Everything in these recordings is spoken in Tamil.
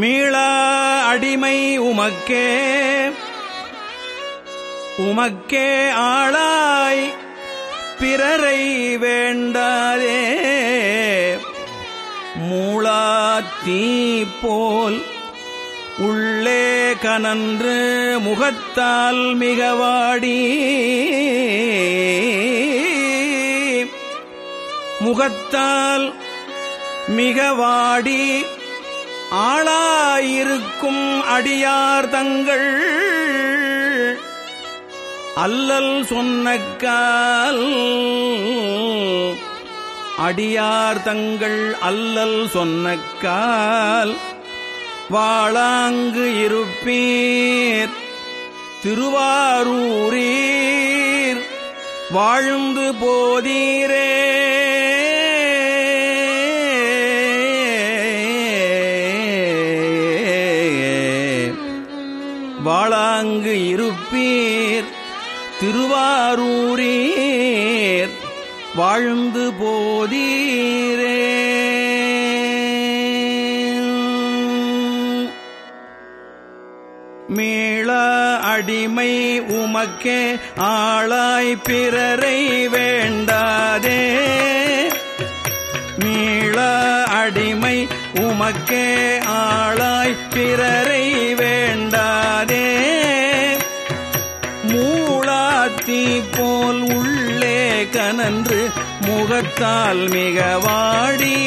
மீளா அடிமை உமக்கே. உமக்கே ஆளாய் பிறரை வேண்டாதே. தீ போல் உள்ளே கனன்று முகத்தால் மிகவாடி. முகத்தால் மிகவாடி. ஆளாயிருக்கும் அடியார் தங்கள். அல்லல் சொன்னக்கால் அடியார் தங்கள் அல்லல் சொன்னக்கால் வாழாங்கு இருப்பீர் திருவாரூரீர். வாழ்ந்து போதீரே. வாழாங்கு இருப்பீர் திருவாரூரீர் வாழ்ந்து போதீரே. மீள அடிமை உமக்கே ஆளாய் பிறரை வேண்டாதே. மீள அடிமை உமக்கே ஆளாய் பிறரை நன்று முகத்தால் மிக வாடி.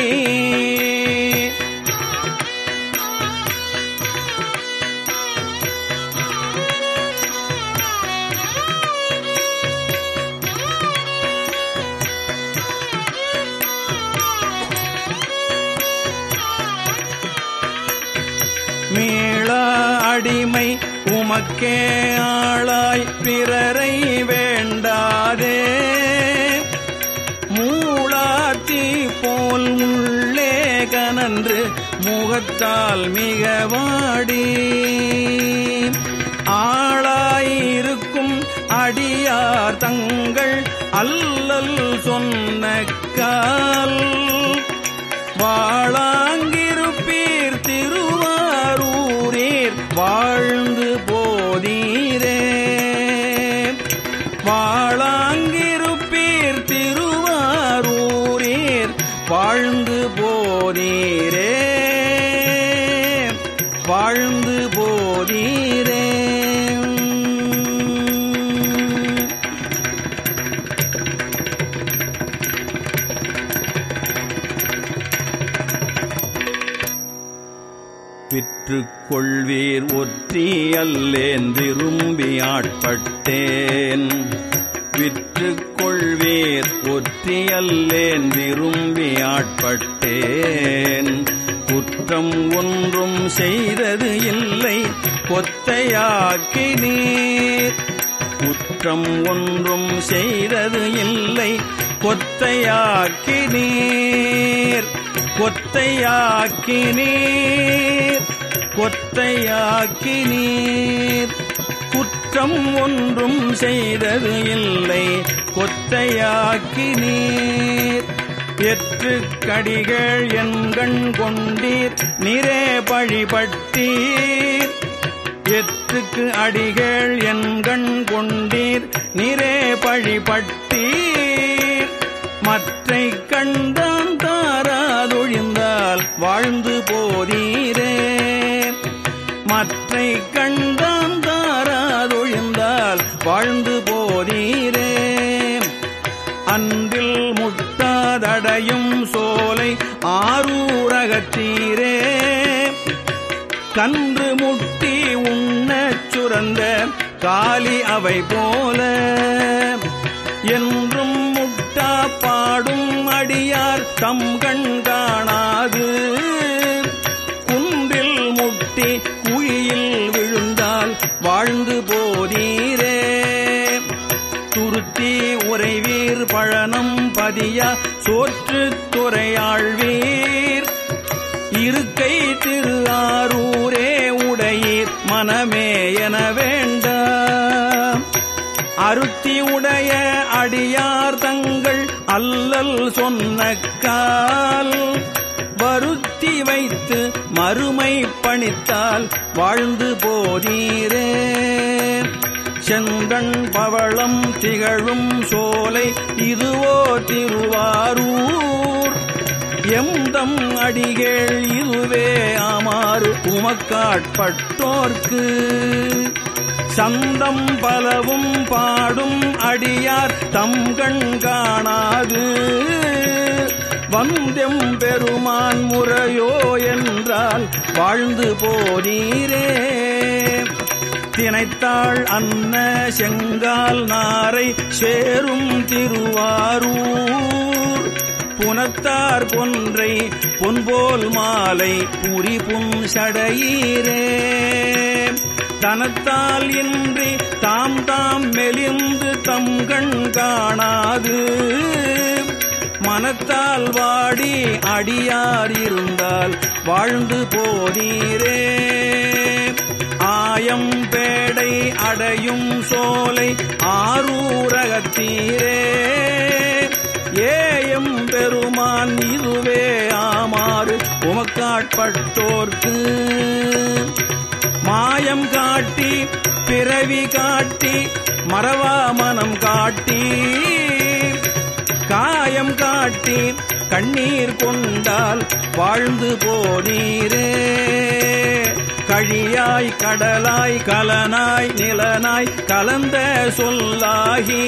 மீள அடிமை உமக்கே ஆளாய் பிறரை வேண்டாதே. போல் உள்ளே கனன்று முகத்தால் மிக வாடி ஆளாயிருக்கும் அடியார் தங்கள் அல்லல் சொன்ன கால். வாழாங்கிருப்பீர் திருவாரூரீர் வாழ வாழ்ந்து போனீரே. வாழ்ந்து போதீரே விற்றுக்கொள்வீர் ஒற்றி அல்லேன் விரும்பி ஆட்பட்டேன் விற்றுக் கொள்வீர் ஒற்றி விரும்பி ஆட்பட்டேன். குற்றம் ஒன்றும் செய்தது இல்லை கொத்தையாக்கி நீர். குற்றம் ஒன்றும் செய்தது இல்லை கொத்தையாக்கி நீர். கொத்தையாக்கி நீர். கொத்தையாக்கி நீர். குற்றம் ஒன்றும் செய்தது இல்லை. கொத்தையாக்கி நீர். எற்று கடிகள் எண்கண் கொண்டீர். நிறே பழிபட்டீர் எற்றுக்கு அடிகள் எண்கண் கொண்டீர். நிறே பழிபட்டீர் மற்றை கண்டான் தாராதொழிந்தால் வாழ்ந்து போதீரே. மற்றை கண் கன்று முட்டி உண்ணச் சுரந்த காளி அவை போல. என்றும் முட்டா பாடும் அடியார் தம் கண் காணாது. குன்றில் முட்டி குழியில் விழுந்தால் வாழ்ந்து போதீரே. துருத்தி உறைவீர் பழனம் பதியா சோற்று துறையாழ்வீர். இருக்கை திரு ஆரூரே உடையீர் மனமே என வேண்ட அருத்தி உடைய அடியார் தங்கள் அல்லல் சொன்னக்கால் வருத்தி வைத்து மறுமை பணித்தால் வாழ்ந்து போதீரே. செங்கண் பவளம் திகழும் சோலை இதுவோ திருவாரூர். எந்தம் அடிகள் இதுவே ஆமாறு உமக்காட்பட்டோர்க்கு. சந்தம் பலவும் பாடும் அடியார் தம் கண் காணாது. வந்தெம் பெருமான் முறையோ என்றால் வாழ்ந்து போனீரே. தினைத்தாள் அன்ன செங்கால் நாரை சேரும் திருவாரூர். புனத்தார் பொன்றை பொன்போல் மாலை புரி புன் சடையீரே தனத்தால் இன்றி தாம் தாம் மெலிந்து தம் கண் காணாது. மனத்தால் வாடி அடியார் இருந்தால் வாழ்ந்து போதீரே. ஆயம் பேடை அடையும் சோலை ஆரூரகத்தீரே. ஏயம் பெருமான் இதுவே ஆமாறு. உமக்காட்பட்டோர்க்கு மாயம் காட்டி பிறவி காட்டி மறவா மனம் காட்டி காயம் காட்டி கண்ணீர் கொண்டால் வாழ்ந்து போனீரே. கழியாய் கடலாய் கலனாய் நிலனாய் கலந்த சொல்லாகி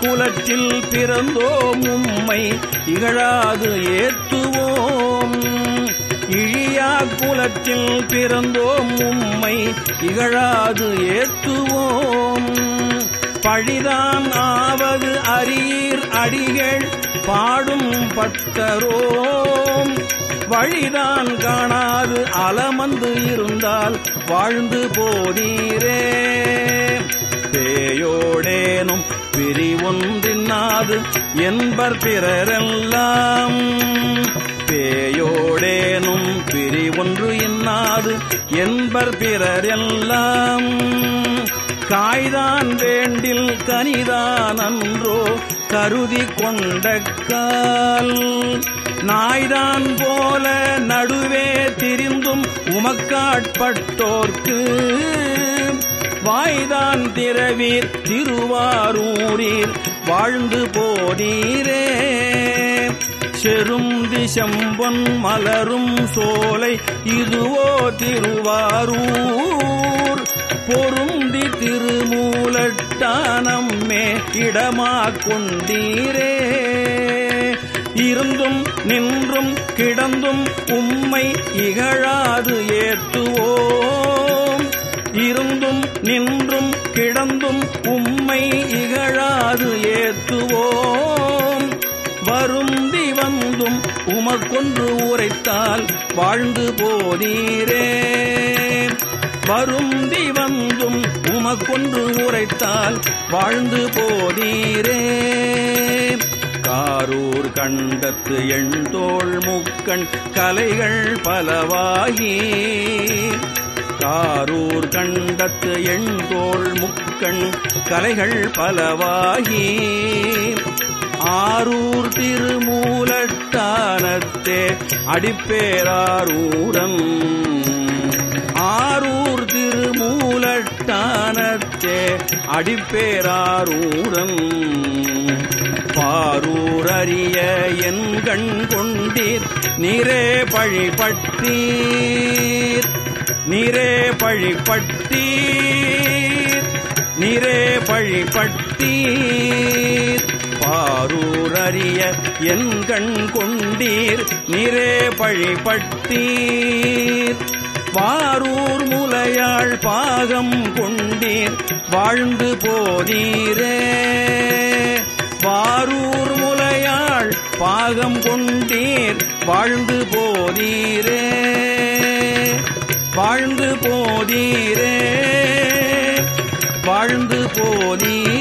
குலத்தில் பிறந்தோம் உம்மை இகழாது ஏத்துவோம் இழியா குலத்தில் பிறந்தோம் உம்மை இகழாது ஏத்துவோம் பழிதான் ஆவது அரியர் அடிகள் பாடும் பட்டரோம் வழிதான் காணாது அலமந்து இருந்தால் வாழ்ந்து போதீரே பேயோடேனும் பிரிவொன்றின்னாது என்பர் பிறரெல்லாம். பேயோடேனும் பிரி ஒன்று இன்னாது என்பர் பிறரெல்லாம். காய்தான் வேண்டில் கனிதான் அன்றோ கருதி கொண்ட கால். நாய்தான் போல நடுவே திரிந்தும் உமக்காட்பட்டோர்க்கு வாய்தான் திரவீர் திருவாரூரீர். வாழ்ந்து போதீரே செரும் திசம்பொன் மலரும் சோலை இதுவோ திருவாரூர். பொருந்தி திருமூலட்டானம்மே இடமா கொண்டீரே இருந்தும் நின்றும் கிடந்தும் உம்மை இகழாது ஏத்துவோம். இருந்தும் நின்றும் கிடந்தும் உம்மை இகழாது ஏத்துவோம். வருந்தி வந்தும் உமக்கொன்று உரைத்தால் வாழ்ந்து போனீரே. வருந்தி வந்தும் உமக்கொன்று உரைத்தால் வாழ்ந்து போனீரே. காரூர் கண்டத்து எண்தோள் முக்கண் கலைகள் பலவாகி. காரூர் கண்டத்து எண்தோள் முக்கண் கலைகள் பலவாகி. ஆரூர் திருமூலத்தானத்தே அடிப்பேரூரம் ஆரூர் திருமூலட்டானத்தே அடிப்பேரூரம் பாரூர் அறிய என் கண் கொண்டீர் நீரே பழிபட்டீர் நீரே பழிபட்டீர். நீரே பழிபட்டீர். பாரூர் அறிய எண்கண் கொண்டீர். நீரே பழிபட்டீர். வாரூர் முலையாள் பாகம் கொண்டீர். வாழ்ந்து போதீரே. வாரூர் முலையாள் பாகம் கொண்டீர். வாழ்ந்து போதீரே. வாழ்ந்து போதீரே. வாழ்ந்து போதீர்.